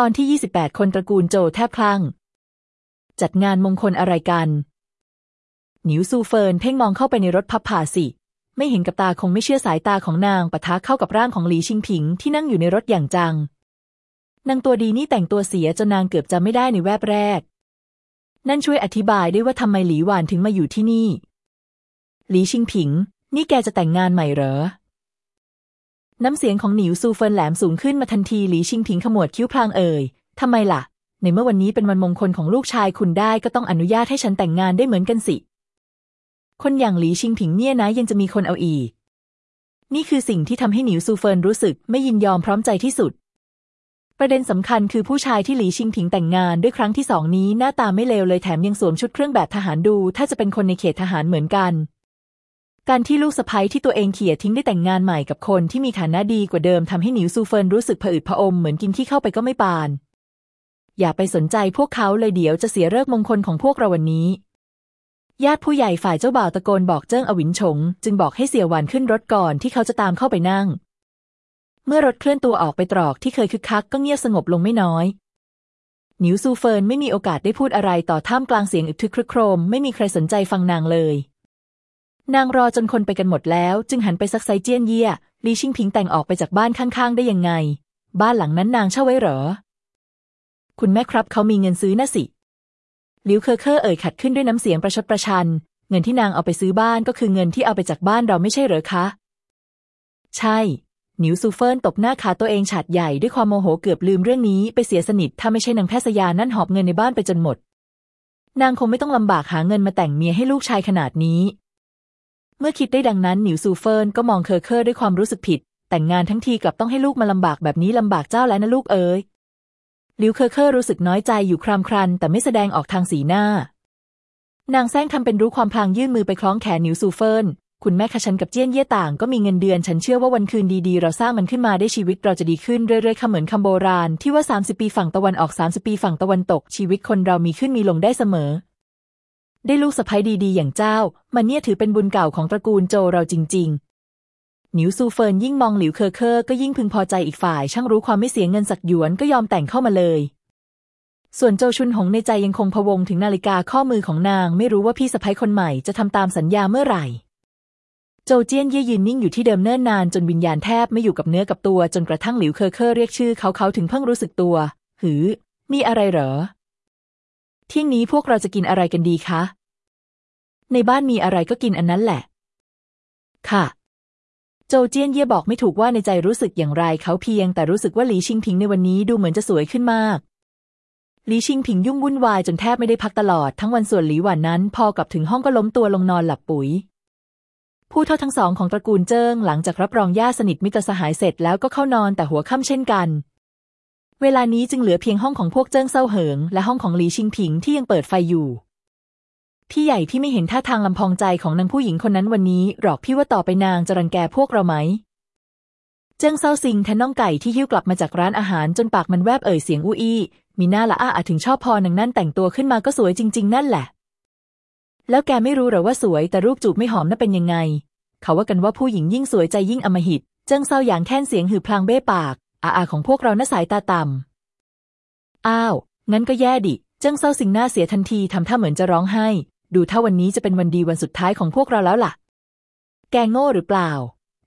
ตอนที่ 28 คนตระกูลโจแทบคลั่ง จัดงานมงคลอะไรกัน หนิวซูเฟินเพ่งมองเข้าไปในรถพับผ่าสิ ไม่เห็นกับตาคงไม่เชื่อสายตาของนางปะทะเข้ากับร่างของหลีชิงผิงที่นั่งอยู่ในรถอย่างจัง นางตัวดีนี่แต่งตัวเสียจนนางเกือบจำไม่ได้ในแวบแรก นั่นช่วยอธิบายได้ว่าทำไมหลีหวานถึงมาอยู่ที่นี่ หลีชิงผิง นี่แกจะแต่งงานใหม่เหรอ น้ำเสียงของหนิวซูเฟินแหลมสูงขึ้นมาทันทีหลีชิงผิงขมวดคิ้วพลางเอ่ยทำไมล่ะ ในเมื่อวันนี้เป็นวันมงคลของลูกชายคุณได้ก็ต้องอนุญาตให้ฉันแต่งงานได้เหมือนกันสิ คนอย่างหลีชิงผิงเนี่ยนะยังจะมีคนเอาอีก นี่คือสิ่งที่ทำให้หนิวซูเฟินรู้สึกไม่ยินยอมพร้อมใจที่สุด ประเด็นสำคัญคือผู้ชายที่หลีชิงผิงแต่งงานด้วยครั้งที่สองนี้หน้าตาไม่เลวเลยแถมยังสวมชุดเครื่องแบบทหารดู ถ้าจะเป็นคนในเขตทหารเหมือนกัน การที่ลูกสะใภ้ที่ตัวเองเขี่ยทิ้งได้แต่งงานใหม่กับคนที่มีฐานะดีกว่าเดิมทำให้หนิวซูเฟินรู้สึกผะอืดผะอมเหมือนกินขี้เข้าไปก็ไม่ปาน อย่าไปสนใจพวกเขาเลยเดี๋ยวจะเสียฤกษ์มงคลของพวกเราวันนี้ ญาติผู้ใหญ่ฝ่ายเจ้าบ่าวตะโกนบอกเจิ้งอวินฉง จึงบอกให้เสี่ยวหวานขึ้นรถก่อนที่เขาจะตามเข้าไปนั่ง เมื่อรถเคลื่อนตัวออกไปตรอกที่เคยคึกคักก็เงียบสงบลงไม่น้อยหนิวซูเฟินไม่มีโอกาสได้พูดอะไรต่อท่ามกลางเสียงอึกทึกครึกโครม ไม่มีใครสนใจฟังนางเลย นางรอจนคนไปกันหมดแล้ว จึงหันไปซักไซ้เจี้ยนเย่หลีชิงผิงแต่งออกไปจากบ้านข้างๆ ได้ยังไง บ้านหลังนั้นนางเช่าไว้เหรอ คุณแม่ครับเขามีเงินซื้อน่ะสิหลิวเคอเคอเอ่ยขัดขึ้นด้วยน้ำเสียงประชดประชัน เงินที่นางเอาไปซื้อบ้านก็คือเงินที่เอาไปจากบ้านเราไม่ใช่เหรอคะ ใช่หนิวซูเฟินตบหน้าขาตัวเองฉาดใหญ่ด้วยความโมโหเกือบลืมเรื่องนี้ไปเสียสนิทถ้าไม่ใช่นางแพทย์สยานั่นหอบเงินในบ้านไปจนหมด นางคงไม่ต้องลำบากหาเงินมาแต่งเมียให้ลูกชายขนาดนี้ เมื่อคิดได้ดังนั้นหนิวซูเฟินก็มองเคอเคอด้วยความรู้สึกผิด แต่งงานทั้งทีกลับต้องให้ลูกมาลำบากแบบนี้ลำบากเจ้าแล้วนะลูกเอ๋ยหลิวเคอเคอรู้สึกน้อยใจอยู่ครามครัน แต่ไม่แสดงออกทางสีหน้า นางแสร้งทำเป็นรู้ความพลางยื่นมือไปคล้องแขนหนิวซูเฟินคุณแม่คะฉันกับเจี้ยนเย่ต่างก็มีเงินเดือน ฉันเชื่อว่าวันคืนดีๆ เราสร้างมันขึ้นมาได้ชีวิตเราจะดีขึ้นเรื่อยๆคำเหมือนคำโบราณ ที่ว่า 30 ปีฝั่งตะวันออก 30 ปีฝั่งตะวันตกชีวิตคนเรามีขึ้นมีลงได้เสมอ ได้ลูกสะใภ้ดีๆ อย่างเจ้า มันเนี่ยถือเป็นบุญเก่าของตระกูลโจเราจริง ๆ หนิวซูเฟินยิ่งมองหลิวเคอเคอก็ยิ่งพึงพอใจอีกฝ่าย ช่างรู้ความไม่เสียเงินสักหยวนก็ยอมแต่งเข้ามาเลย ส่วนโจชุนหงในใจยังคงพะวงถึงนาฬิกาข้อมือของนาง ไม่รู้ว่าพี่สะใภ้คนใหม่จะทำตามสัญญาเมื่อไหร่โจเจี้ยนเย่ยืนนิ่งอยู่ที่เดิมเนิ่นนานจนวิญญาณแทบไม่อยู่กับเนื้อกับตัวจนกระทั่งหลิวเคอเคอเรียกชื่อเขาเขาถึงเพิ่งรู้สึกตัว หือนี่อะไรเหรอ เที่ยงนี้พวกเราจะกินอะไรกันดีคะ ในบ้านมีอะไรก็กินอันนั้นแหละ ค่ะ โจเจี้ยนเย่บอกไม่ถูกว่าในใจรู้สึกอย่างไรเขาเพียงแต่รู้สึกว่าหลีชิงพิงในวันนี้ดูเหมือนจะสวยขึ้นมากหลีชิงพิงยุ่งวุ่นวายจนแทบไม่ได้พักตลอดทั้งวันส่วนหลีหวานนั้น พอกลับถึงห้องก็ล้มตัวลงนอนหลับปุ๋ย ผู้เท่าทั้งสองของตระกูลเจิ้งหลังจากรับรองญาติสนิทมิตรสหายเสร็จแล้วก็เข้านอนแต่หัวค่ำเช่นกัน เวลานี้จึงเหลือเพียงห้องของพวกเจิ้งเซาเหิง และห้องของหลีชิงผิงที่ยังเปิดไฟอยู่ พี่ใหญ่พี่ไม่เห็นท่าทางลำพองใจของนางผู้หญิงคนนั้นวันนี้หรอกพี่ว่าต่อไปนางจะรังแกพวกเราไหม เจิ้งเซาซิงแทนน้องไก่ที่หิ้วกลับมาจากร้านอาหารจนปากมันแวบเอ่ยเสียงอู้อี้มีหน้าละอ้าอาถึงชอบพอนางนั่นแต่งตัวขึ้นมาก็สวยจริง ๆ นั่นแหละ แล้วแกไม่รู้หรอว่าสวยแต่รูปจูบไม่หอมน่ะเป็นยังไง เขาว่ากันว่าผู้หญิงยิ่งสวยใจยิ่งอมหิต เจิ้งเศร้าอย่างแค้นเสียงหือพลางเบ้ปาก อาอาของพวกเราน่าสายตาต่ำอ้าว งั้นก็แย่ดิ เจิ้งเศร้าสิงหน้าเสียทันทีทำท่าเหมือนจะร้องไห้ ดูถ้าวันนี้จะเป็นวันดีวันสุดท้ายของพวกเราแล้วล่ะ แกงโง่หรือเปล่า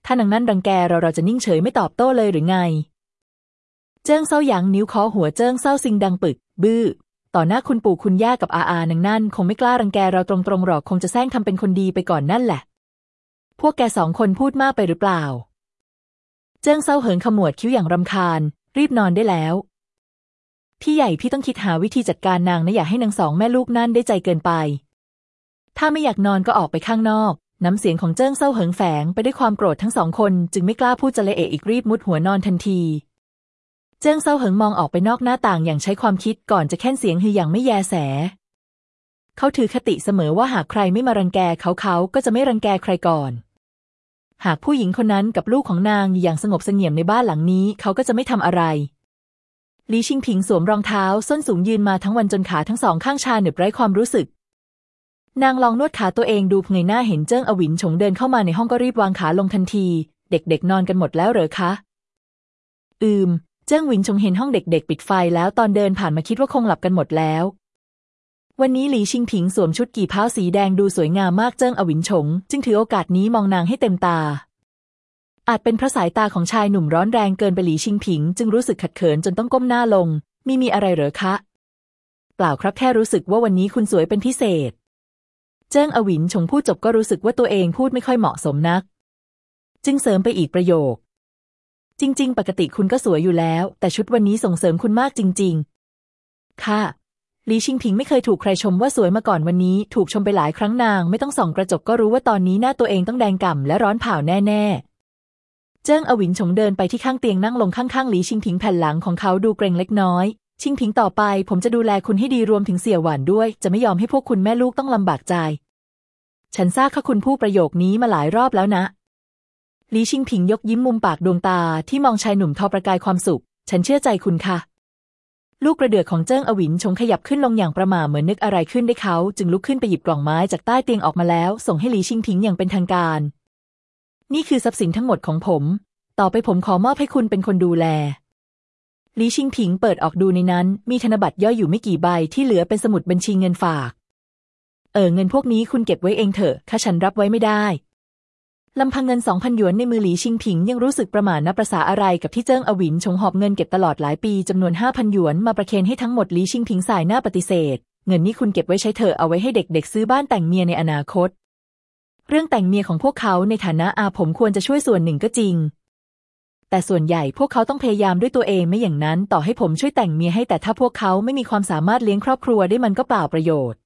ถ้านางนั่นรังแกเราเราจะนิ่งเฉยไม่ตอบโต้เลยหรือไง เจิ้งเศร้าหยางนิ้วคอหัวเจิ้งเศร้าสิงดังปึก บื้อ ต่อหน้าคุณปู่คุณย่ากับอาอานางนั่น คงไม่กล้ารังแกเราตรงๆหรอกคงจะแซงทำเป็นคนดีไปก่อนนั่นแหละ พวกแกสองคนพูดมากไปหรือเปล่า เจิ้งเซาเหิงขมวดคิ้วอย่างรำคาญ รีบนอนได้แล้ว พี่ใหญ่พี่ต้องคิดหาวิธีจัดการนางนะอย่าให้นางสองแม่ลูกนั่นได้ใจเกินไป ถ้าไม่อยากนอนก็ออกไปข้างนอก น้ำเสียงของเจิ้งเซาเหิงแฝงไปด้วยความโกรธทั้งสองคน จึงไม่กล้าพูดจาเลอะเทอะอีกรีบมุดหัวนอนทันที เจิ้งเซาเหิงมองออกไปนอกหน้าต่างอย่างใช้ความคิดก่อนจะแค่นเสียงฮึอย่างไม่แยแสเขาถือคติเสมอว่าหากใครไม่มารังแกเขาเขาก็จะไม่รังแกใครก่อน หากผู้หญิงคนนั้นกับลูกของนางอยู่อย่างสงบเสงี่ยมในบ้านหลังนี้ เขาก็จะไม่ทำอะไรลีชิงผิงสวมรองเท้าส้นสูงยืนมาทั้งวันจนขาทั้งสองข้างชาเหน็บไร้ความรู้สึก นางลองนวดขาตัวเองดูเงยหน้าเห็นเจิ้งอวินฉงเดินเข้ามาในห้องก็รีบวางขาลงทันที เด็กๆ นอนกันหมดแล้วเหรอคะ อืม เจิ้งวินชงเห็นห้องเด็ก ๆ ปิดไฟแล้วตอนเดินผ่านมาคิดว่าคงหลับกันหมดแล้ว วันนี้หลีชิงผิงสวมชุดกี่เพ้าสีแดงดูสวยงามมากเจิ้งอวินชงจึงถือโอกาสนี้มองนางให้เต็มตา อาจเป็นเพราะสายตาของชายหนุ่มร้อนแรงเกินไปหลีชิงผิง จึงรู้สึกขัดเขินจนต้องก้มหน้าลง มีมีอะไรเหรอคะ เปล่าครับแค่รู้สึกว่าวันนี้คุณสวยเป็นพิเศษ เจิ้งอวินชงพูดจบก็รู้สึกว่าตัวเองพูดไม่ค่อยเหมาะสมนัก จึงเสริมไปอีกประโยค จริง ๆ ปกติคุณก็สวยอยู่แล้ว แต่ชุดวันนี้ส่งเสริมคุณมากจริง ๆ ค่ะ ลีชิงผิงไม่เคยถูกใครชมว่าสวยมาก่อนวันนี้ ถูกชมไปหลายครั้งนาง ไม่ต้องส่องกระจกก็รู้ว่าตอนนี้หน้าตัวเองต้องแดงก่ำและร้อนเผาแน่ ๆ เจิ้งอวินชงเดินไปที่ข้างเตียงนั่งลงข้างๆหลีชิงผิงแผ่นหลังของเขาดูเกรงเล็กน้อย ชิงผิงต่อไป ผมจะดูแลคุณให้ดีรวมถึงเสี่ยหวานด้วย จะไม่ยอมให้พวกคุณแม่ลูกต้องลำบากใจ ฉันทราบค่ะคุณผู้ประโยคนี้มาหลายรอบแล้วนะหลีชิงผิงยกยิ้มมุมปากดวงตาที่มองชายหนุ่มทอประกายความสุข ฉันเชื่อใจคุณค่ะ ลูกกระเดือกของเจิ้งอวินชงขยับขึ้นลงอย่างประหม่าเหมือนนึกอะไรขึ้นได้เขา จึงลุกขึ้นไปหยิบกล่องไม้จากใต้เตียงออกมาแล้ว ส่งให้หลีชิงผิงอย่างเป็นทางการ นี่คือทรัพย์สินทั้งหมดของผม ต่อไปผมขอมอบให้คุณเป็นคนดูแลหลีชิงผิงเปิดออกดูในนั้น มีธนบัตรย่อยอยู่ไม่กี่ใบที่เหลือเป็นสมุดบัญชีเงินฝาก เออเงินพวกนี้คุณเก็บไว้เองเถอะข้าฉันรับไว้ไม่ได้ ลำพังเงินสองพันหยวนในมือหลีชิงผิง ยังรู้สึกประหม่านับประษาอะไรกับที่เจิ้งอวินชงหอบเงินเก็บตลอดหลายปีจำนวนห้าพันหยวนมาประเคนให้ทั้งหมดหลีชิงผิงสายหน้าปฏิเสธ เงินนี้คุณเก็บไว้ใช้เถอะเอาไว้ให้เด็กๆ ซื้อบ้านแต่งเมียในอนาคต เรื่องแต่งเมียของพวกเขาในฐานะอาผมควรจะช่วยส่วนหนึ่งก็จริง แต่ส่วนใหญ่พวกเขาต้องพยายามด้วยตัวเองไม่อย่างนั้น ต่อให้ผมช่วยแต่งเมียให้แต่ถ้าพวกเขาไม่มีความสามารถเลี้ยงครอบครัวได้มันก็เปล่าประโยชน์